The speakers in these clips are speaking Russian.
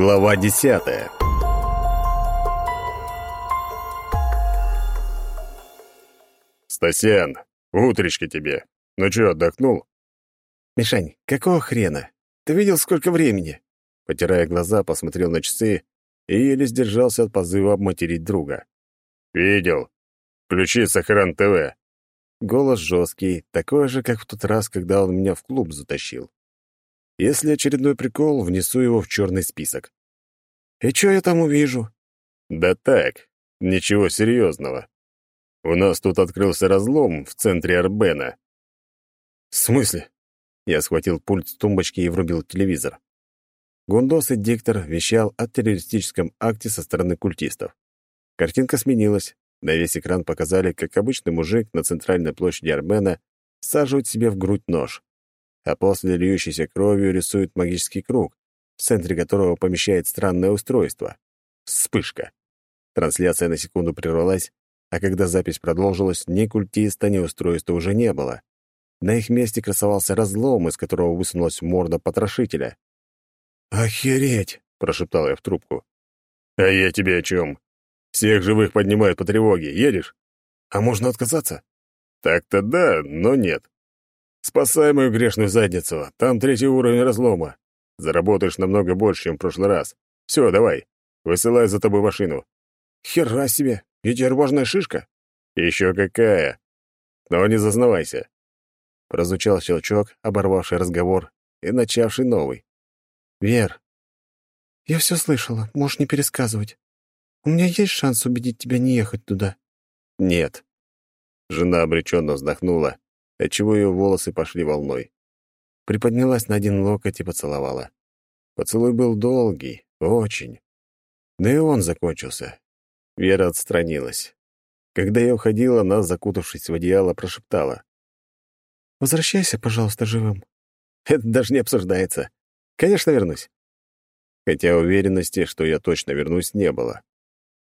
Глава десятая «Стасян, утречки тебе. Ну чё, отдохнул?» «Мишань, какого хрена? Ты видел, сколько времени?» Потирая глаза, посмотрел на часы и еле сдержался от позыва обматерить друга. «Видел. Включи Сохран ТВ». Голос жесткий, такой же, как в тот раз, когда он меня в клуб затащил. Если очередной прикол, внесу его в черный список. И что я там увижу? Да так, ничего серьезного. У нас тут открылся разлом в центре Арбена. В смысле? Я схватил пульт с тумбочки и врубил телевизор. Гундос и диктор вещал о террористическом акте со стороны культистов. Картинка сменилась. На весь экран показали, как обычный мужик на центральной площади Арбена саживает себе в грудь нож а после льющейся кровью рисует магический круг, в центре которого помещает странное устройство. Вспышка. Трансляция на секунду прервалась, а когда запись продолжилась, ни культиста, ни устройства уже не было. На их месте красовался разлом, из которого высунулась морда потрошителя. «Охереть!» — прошептал я в трубку. «А я тебе о чем? Всех живых поднимают по тревоге. Едешь? А можно отказаться?» «Так-то да, но нет. Спасай мою грешную задницу. Там третий уровень разлома. Заработаешь намного больше, чем в прошлый раз. Все, давай. Высылай за тобой машину. Хера себе! Важная шишка. Еще какая. Но не зазнавайся. Прозвучал щелчок, оборвавший разговор и начавший новый. «Вер, я все слышала, можешь не пересказывать. У меня есть шанс убедить тебя не ехать туда?» «Нет». Жена обреченно вздохнула отчего ее волосы пошли волной. Приподнялась на один локоть и поцеловала. Поцелуй был долгий, очень. Да и он закончился. Вера отстранилась. Когда я уходила, она, закутавшись в одеяло, прошептала. «Возвращайся, пожалуйста, живым». Это даже не обсуждается. Конечно, вернусь. Хотя уверенности, что я точно вернусь, не было.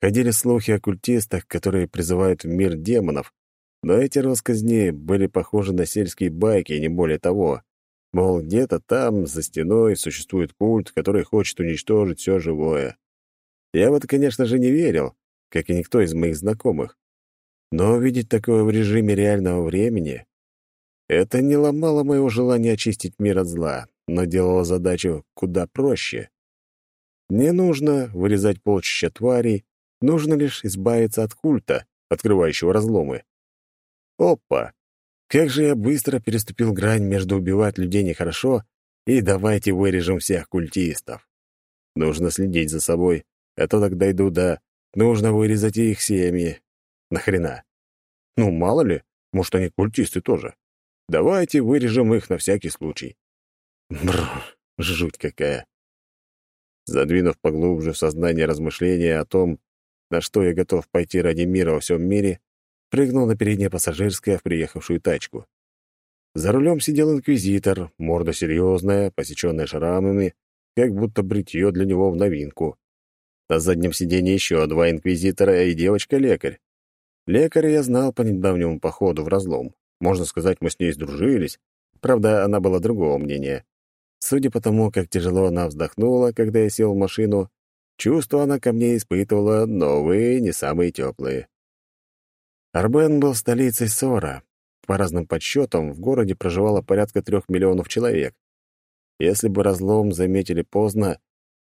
Ходили слухи о культистах, которые призывают в мир демонов, но эти россказни были похожи на сельские байки, не более того. Мол, где-то там, за стеной, существует культ, который хочет уничтожить все живое. Я в это, конечно же, не верил, как и никто из моих знакомых. Но увидеть такое в режиме реального времени — это не ломало моего желания очистить мир от зла, но делало задачу куда проще. Не нужно вырезать полчища тварей, нужно лишь избавиться от культа, открывающего разломы. Опа! Как же я быстро переступил грань между убивать людей нехорошо и давайте вырежем всех культистов. Нужно следить за собой, а то тогда иду до нужно вырезать их семьи. Нахрена? Ну, мало ли, может, они культисты тоже. Давайте вырежем их на всякий случай. Бррр, жуть какая. Задвинув поглубже в сознание размышления о том, на что я готов пойти ради мира во всем мире, прыгнул на переднее пассажирское в приехавшую тачку. За рулем сидел инквизитор, морда серьезная, посеченная шрамами, как будто бритье для него в новинку. На заднем сиденье еще два инквизитора и девочка-лекарь. Лекаря я знал по недавнему походу в разлом. Можно сказать, мы с ней сдружились. Правда, она была другого мнения. Судя по тому, как тяжело она вздохнула, когда я сел в машину, чувства она ко мне испытывала новые, не самые теплые. Арбен был столицей Сора. По разным подсчетам, в городе проживало порядка трех миллионов человек. Если бы разлом заметили поздно,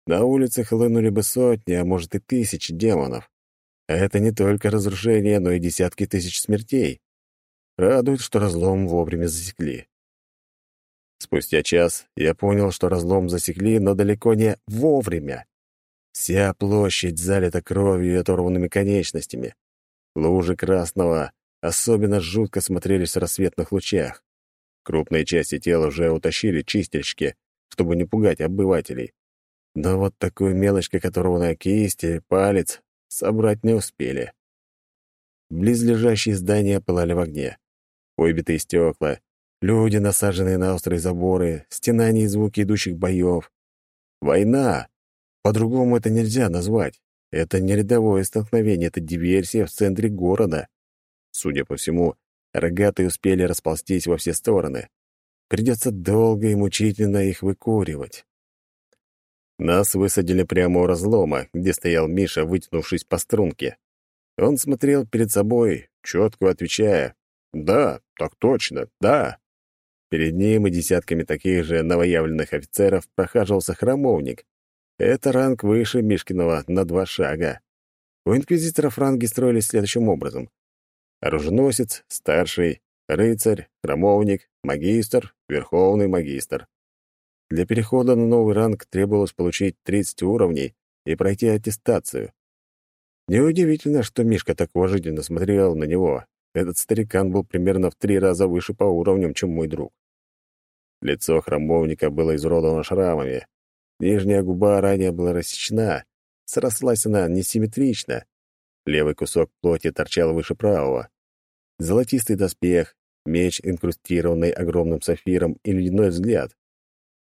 на улицах хлынули бы сотни, а может и тысячи демонов. А это не только разрушение, но и десятки тысяч смертей. Радует, что разлом вовремя засекли. Спустя час я понял, что разлом засекли, но далеко не вовремя. Вся площадь залита кровью и оторванными конечностями. Лужи красного особенно жутко смотрелись в рассветных лучах. Крупные части тела уже утащили чистильщики, чтобы не пугать обывателей. Но вот такую мелочь, как оторванная кисть или палец, собрать не успели. Близлежащие здания пылали в огне. Выбитые стекла, люди, насаженные на острые заборы, стенания и звуки идущих боев. Война! По-другому это нельзя назвать. Это не рядовое столкновение, это диверсия в центре города. Судя по всему, рогатые успели расползтись во все стороны. Придется долго и мучительно их выкуривать. Нас высадили прямо у разлома, где стоял Миша, вытянувшись по струнке. Он смотрел перед собой, четко отвечая «Да, так точно, да». Перед ним и десятками таких же новоявленных офицеров прохаживался храмовник. Это ранг выше Мишкиного на два шага. У инквизиторов ранги строились следующим образом. Оруженосец, старший, рыцарь, храмовник, магистр, верховный магистр. Для перехода на новый ранг требовалось получить 30 уровней и пройти аттестацию. Неудивительно, что Мишка так уважительно смотрел на него. Этот старикан был примерно в три раза выше по уровням, чем мой друг. Лицо храмовника было изуродовано шрамами. Нижняя губа ранее была рассечена, срослась она несимметрично. Левый кусок плоти торчал выше правого. Золотистый доспех, меч, инкрустированный огромным сапфиром, и ледяной взгляд.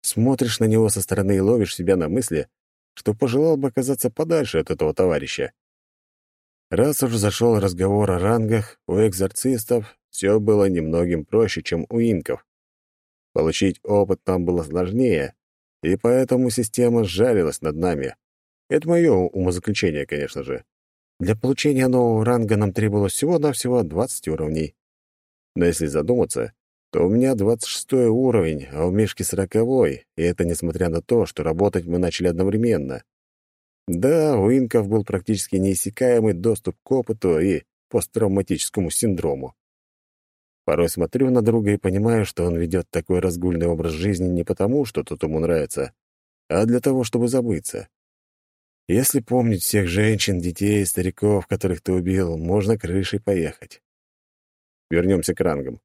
Смотришь на него со стороны и ловишь себя на мысли, что пожелал бы оказаться подальше от этого товарища. Раз уж зашел разговор о рангах, у экзорцистов все было немногим проще, чем у инков. Получить опыт там было сложнее, и поэтому система сжалилась над нами. Это мое умозаключение, конечно же. Для получения нового ранга нам требовалось всего-навсего 20 уровней. Но если задуматься, то у меня 26 уровень, а у Мишки 40 и это несмотря на то, что работать мы начали одновременно. Да, у инков был практически неиссякаемый доступ к опыту и посттравматическому синдрому. Порой смотрю на друга и понимаю, что он ведет такой разгульный образ жизни не потому, что тут ему нравится, а для того, чтобы забыться. Если помнить всех женщин, детей, стариков, которых ты убил, можно крышей поехать. Вернемся к рангам.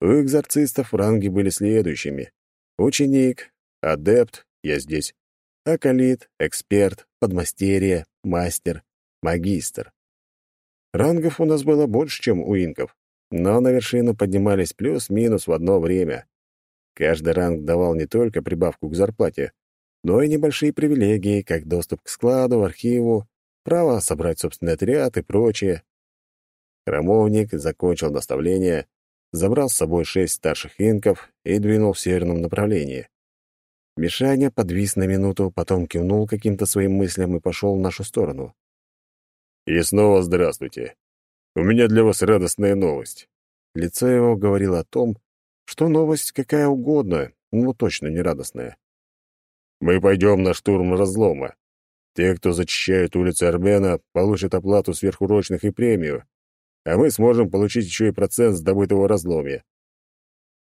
У экзорцистов ранги были следующими. Ученик, адепт, я здесь, акалит, эксперт, подмастерье, мастер, магистр. Рангов у нас было больше, чем у инков, но на вершину поднимались плюс-минус в одно время. Каждый ранг давал не только прибавку к зарплате, но и небольшие привилегии, как доступ к складу, архиву, право собрать собственный отряд и прочее. Храмовник закончил наставление забрал с собой шесть старших инков и двинул в северном направлении. Мишаня подвис на минуту, потом кивнул каким-то своим мыслям и пошел в нашу сторону. «И снова здравствуйте. У меня для вас радостная новость». Лицо его говорило о том, что новость какая угодно, но точно не радостная. «Мы пойдем на штурм разлома. Те, кто зачищает улицы Армена, получат оплату сверхурочных и премию а мы сможем получить еще и процент с добытого разломе.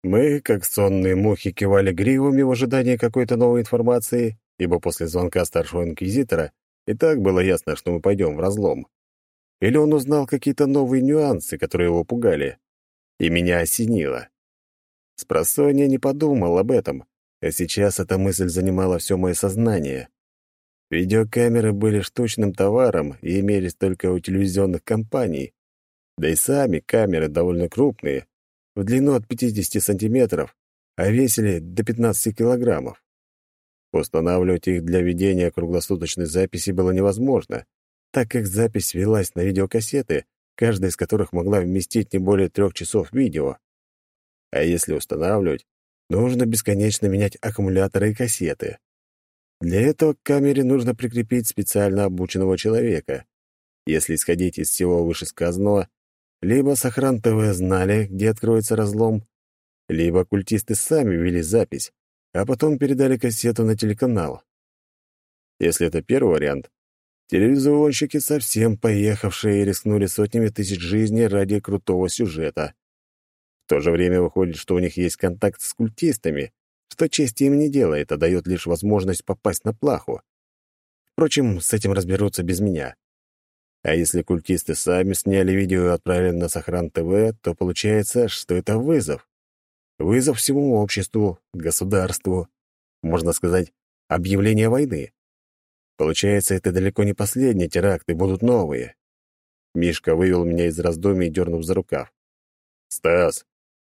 Мы, как сонные мухи, кивали гривами в ожидании какой-то новой информации, ибо после звонка старшего инквизитора и так было ясно, что мы пойдем в разлом. Или он узнал какие-то новые нюансы, которые его пугали. И меня осенило. Спросонья не подумал об этом, а сейчас эта мысль занимала все мое сознание. Видеокамеры были штучным товаром и имелись только у телевизионных компаний, да и сами камеры довольно крупные, в длину от 50 сантиметров, а весили до 15 килограммов. Устанавливать их для ведения круглосуточной записи было невозможно, так как запись велась на видеокассеты, каждая из которых могла вместить не более трех часов видео. А если устанавливать, нужно бесконечно менять аккумуляторы и кассеты. Для этого к камере нужно прикрепить специально обученного человека. Если исходить из всего вышесказанного, либо Сохран ТВ знали, где откроется разлом, либо культисты сами вели запись, а потом передали кассету на телеканал. Если это первый вариант, телевизионщики совсем поехавшие рискнули сотнями тысяч жизней ради крутого сюжета. В то же время выходит, что у них есть контакт с культистами, что чести им не делает, а дает лишь возможность попасть на плаху. Впрочем, с этим разберутся без меня. А если культисты сами сняли видео и отправили на Сохран ТВ, то получается, что это вызов. Вызов всему обществу, государству. Можно сказать, объявление войны. Получается, это далеко не последний теракт, и будут новые. Мишка вывел меня из раздумий, дернув за рукав. «Стас,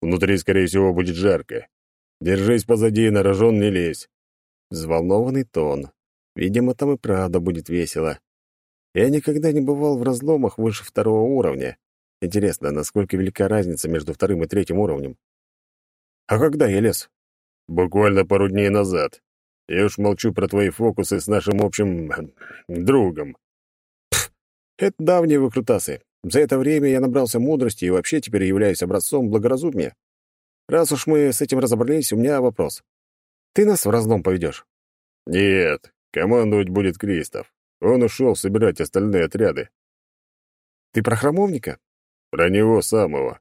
внутри, скорее всего, будет жарко. Держись позади, на рожон не лезь». Взволнованный тон. Видимо, там и правда будет весело. Я никогда не бывал в разломах выше второго уровня. Интересно, насколько велика разница между вторым и третьим уровнем? А когда я лез? Буквально пару дней назад. Я уж молчу про твои фокусы с нашим общим э, другом. Пф, это давние выкрутасы. За это время я набрался мудрости и вообще теперь являюсь образцом благоразумия. Раз уж мы с этим разобрались, у меня вопрос. Ты нас в разлом поведешь? Нет, командовать будет Кристоф. Он ушел собирать остальные отряды. Ты про храмовника? Про него самого.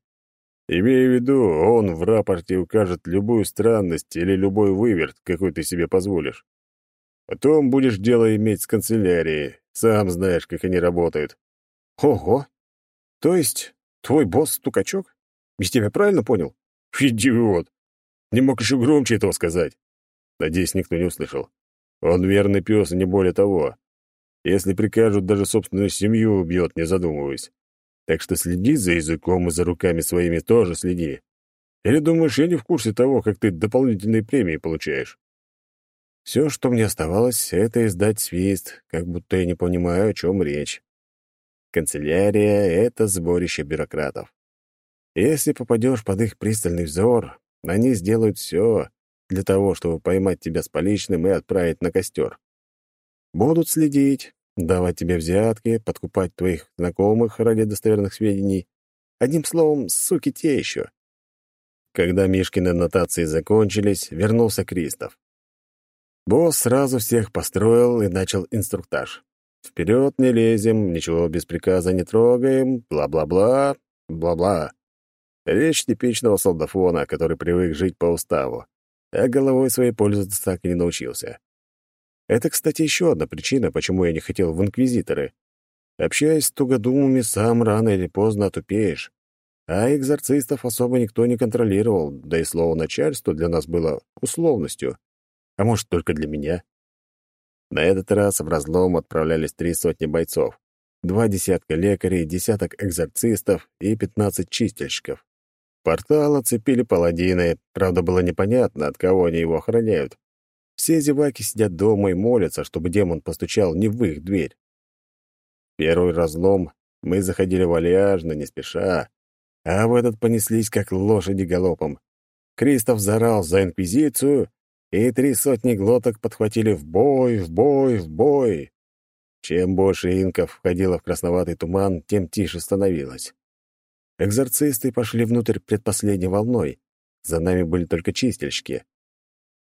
Имея в виду, он в рапорте укажет любую странность или любой выверт, какой ты себе позволишь. Потом будешь дело иметь с канцелярией. Сам знаешь, как они работают. Ого! То есть твой босс — стукачок? Я тебя правильно понял? Идиот! Не мог еще громче этого сказать. Надеюсь, никто не услышал. Он верный пес, не более того. Если прикажут, даже собственную семью убьет, не задумываясь. Так что следи за языком и за руками своими тоже следи. Или думаешь, я не в курсе того, как ты дополнительные премии получаешь? Все, что мне оставалось, это издать свист, как будто я не понимаю, о чем речь. Канцелярия — это сборище бюрократов. Если попадешь под их пристальный взор, они сделают все для того, чтобы поймать тебя с поличным и отправить на костер. Будут следить, давать тебе взятки, подкупать твоих знакомых ради достоверных сведений. Одним словом, суки те еще. Когда Мишкины нотации закончились, вернулся Кристоф. Босс сразу всех построил и начал инструктаж. Вперед не лезем, ничего без приказа не трогаем, бла-бла-бла, бла-бла. Речь типичного солдафона, который привык жить по уставу, а головой своей пользоваться так и не научился. Это, кстати, еще одна причина, почему я не хотел в инквизиторы. Общаясь с тугодумами, сам рано или поздно отупеешь. А экзорцистов особо никто не контролировал, да и слово «начальство» для нас было условностью. А может, только для меня? На этот раз в разлом отправлялись три сотни бойцов. Два десятка лекарей, десяток экзорцистов и пятнадцать чистильщиков. Портал оцепили паладины, правда, было непонятно, от кого они его охраняют. Все зеваки сидят дома и молятся, чтобы демон постучал не в их дверь. Первый разлом мы заходили вальяжно, не спеша, а в этот понеслись, как лошади галопом. Кристоф зарал за Инквизицию, и три сотни глоток подхватили в бой, в бой, в бой. Чем больше инков входило в красноватый туман, тем тише становилось. Экзорцисты пошли внутрь предпоследней волной. За нами были только чистильщики.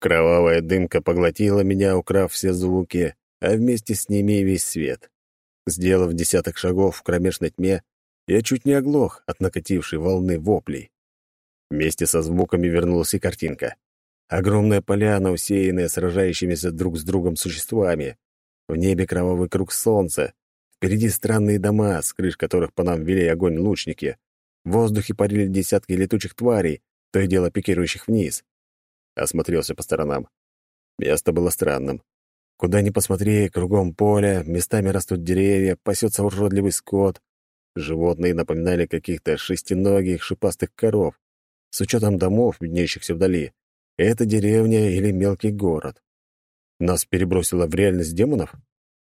Кровавая дымка поглотила меня, украв все звуки, а вместе с ними и весь свет. Сделав десяток шагов в кромешной тьме, я чуть не оглох от накатившей волны воплей. Вместе со звуками вернулась и картинка. Огромная поляна, усеянная сражающимися друг с другом существами. В небе кровавый круг солнца. Впереди странные дома, с крыш которых по нам вели огонь лучники. В воздухе парили десятки летучих тварей, то и дело пикирующих вниз. Осмотрелся по сторонам. Место было странным. Куда ни посмотри, кругом поле, местами растут деревья, пасется уродливый скот. Животные напоминали каких-то шестиногих шипастых коров. С учетом домов, виднеющихся вдали, это деревня или мелкий город. Нас перебросило в реальность демонов?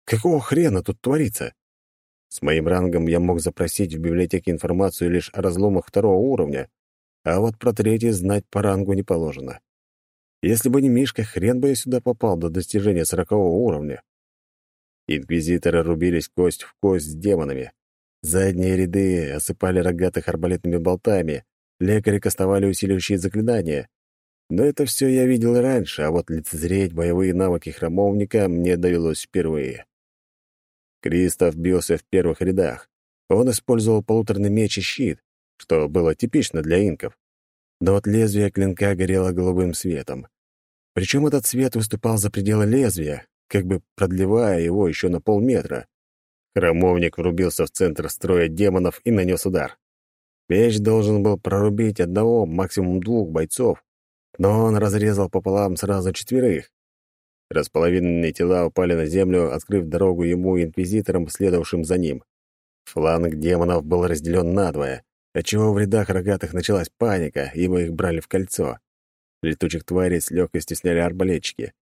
Какого хрена тут творится? С моим рангом я мог запросить в библиотеке информацию лишь о разломах второго уровня, а вот про третий знать по рангу не положено. Если бы не Мишка, хрен бы я сюда попал до достижения сорокового уровня. Инквизиторы рубились кость в кость с демонами. Задние ряды осыпали рогатых арбалетными болтами, лекари кастовали усиливающие заклинания. Но это все я видел раньше, а вот лицезреть боевые навыки храмовника мне довелось впервые. Кристоф бился в первых рядах. Он использовал полуторный меч и щит, что было типично для инков но вот лезвие клинка горело голубым светом. Причем этот свет выступал за пределы лезвия, как бы продлевая его еще на полметра. Храмовник врубился в центр строя демонов и нанес удар. Меч должен был прорубить одного, максимум двух бойцов, но он разрезал пополам сразу четверых. Располовиненные тела упали на землю, открыв дорогу ему и инквизиторам, следовавшим за ним. Фланг демонов был разделен надвое, отчего в рядах рогатых началась паника, ибо их брали в кольцо. Летучих тварей с легкостью сняли арбалетчики.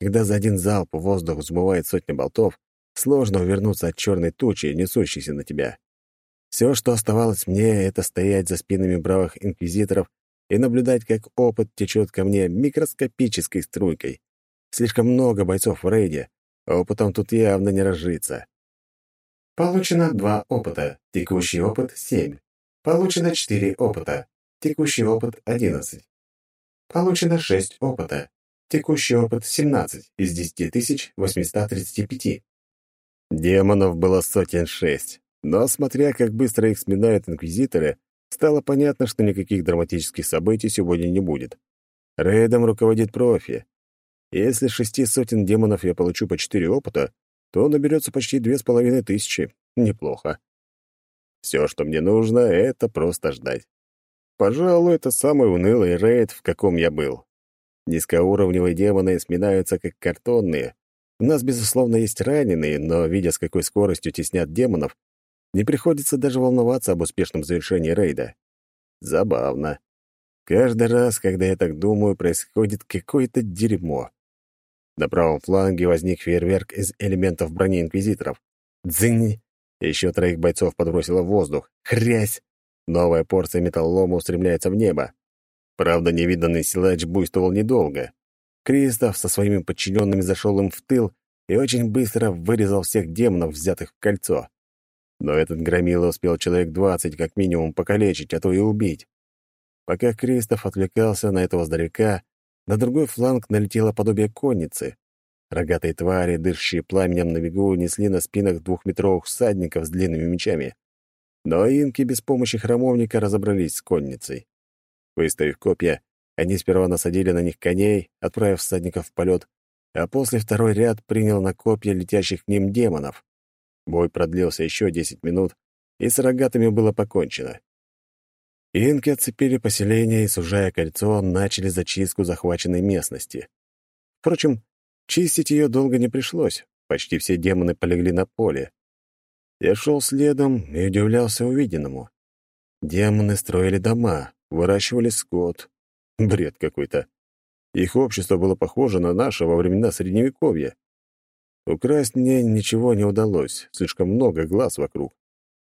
Когда за один залп воздух взмывает сотня болтов, сложно увернуться от черной тучи, несущейся на тебя. Все, что оставалось мне, это стоять за спинами бравых инквизиторов и наблюдать, как опыт течет ко мне микроскопической струйкой. Слишком много бойцов в рейде, а опытом тут явно не разжиться. Получено два опыта. Текущий опыт — семь. Получено четыре опыта. Текущий опыт — одиннадцать. Получено шесть опыта. Текущий опыт — семнадцать из десяти тысяч восьмиста тридцати пяти. Демонов было сотен шесть, но, смотря как быстро их сминают инквизиторы, стало понятно, что никаких драматических событий сегодня не будет. Рейдом руководит профи. Если шести сотен демонов я получу по четыре опыта, то наберется почти две с половиной тысячи. Неплохо. Все, что мне нужно, — это просто ждать. Пожалуй, это самый унылый рейд, в каком я был. Низкоуровневые демоны сминаются как картонные. У нас, безусловно, есть раненые, но, видя, с какой скоростью теснят демонов, не приходится даже волноваться об успешном завершении рейда. Забавно. Каждый раз, когда я так думаю, происходит какое-то дерьмо. На правом фланге возник фейерверк из элементов брони инквизиторов. Дзынь! Еще троих бойцов подбросило в воздух. Хрясь! Новая порция металлолома устремляется в небо. Правда, невиданный силач буйствовал недолго. Кристоф со своими подчиненными зашел им в тыл и очень быстро вырезал всех демонов, взятых в кольцо. Но этот громила успел человек двадцать как минимум покалечить, а то и убить. Пока Кристоф отвлекался на этого здоряка, на другой фланг налетело подобие конницы. Рогатые твари, дышащие пламенем на бегу, несли на спинах двухметровых всадников с длинными мечами. Но инки без помощи храмовника разобрались с конницей. Выставив копья, они сперва насадили на них коней, отправив всадников в полет, а после второй ряд принял на копья летящих к ним демонов. Бой продлился еще десять минут, и с рогатыми было покончено. Инки отцепили поселение и, сужая кольцо, начали зачистку захваченной местности. Впрочем, чистить ее долго не пришлось, почти все демоны полегли на поле. Я шел следом и удивлялся увиденному. Демоны строили дома, выращивали скот. Бред какой-то. Их общество было похоже на наше во времена Средневековья. Украсть мне ничего не удалось, слишком много глаз вокруг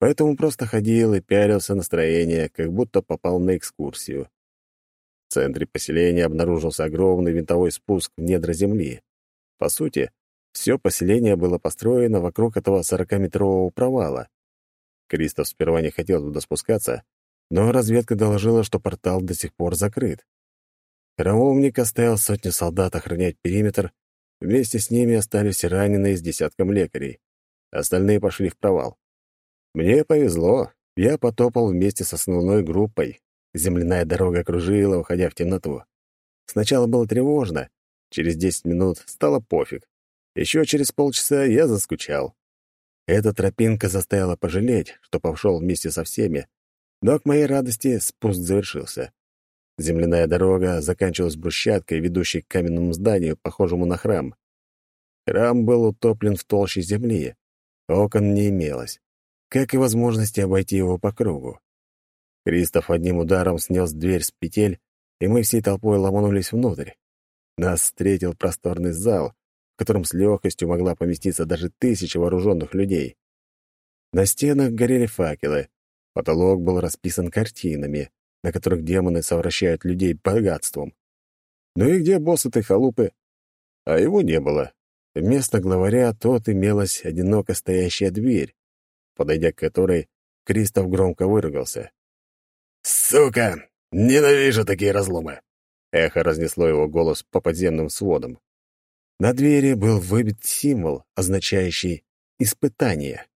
поэтому просто ходил и пялился настроение, как будто попал на экскурсию. В центре поселения обнаружился огромный винтовой спуск в недра земли. По сути, все поселение было построено вокруг этого сорокаметрового провала. Кристоф сперва не хотел туда спускаться, но разведка доложила, что портал до сих пор закрыт. Храмовник оставил сотню солдат охранять периметр, вместе с ними остались раненые с десятком лекарей. Остальные пошли в провал. Мне повезло. Я потопал вместе с основной группой. Земляная дорога кружила, уходя в темноту. Сначала было тревожно. Через десять минут стало пофиг. Еще через полчаса я заскучал. Эта тропинка заставила пожалеть, что пошел вместе со всеми. Но к моей радости спуск завершился. Земляная дорога заканчивалась брусчаткой, ведущей к каменному зданию, похожему на храм. Храм был утоплен в толще земли. Окон не имелось как и возможности обойти его по кругу. Кристоф одним ударом снес дверь с петель, и мы всей толпой ломанулись внутрь. Нас встретил просторный зал, в котором с легкостью могла поместиться даже тысяча вооруженных людей. На стенах горели факелы, потолок был расписан картинами, на которых демоны совращают людей богатством. Ну и где босс этой халупы? А его не было. Вместо главаря тот имелась одиноко стоящая дверь, подойдя к которой, Кристоф громко выругался. «Сука! Ненавижу такие разломы!» Эхо разнесло его голос по подземным сводам. На двери был выбит символ, означающий «испытание».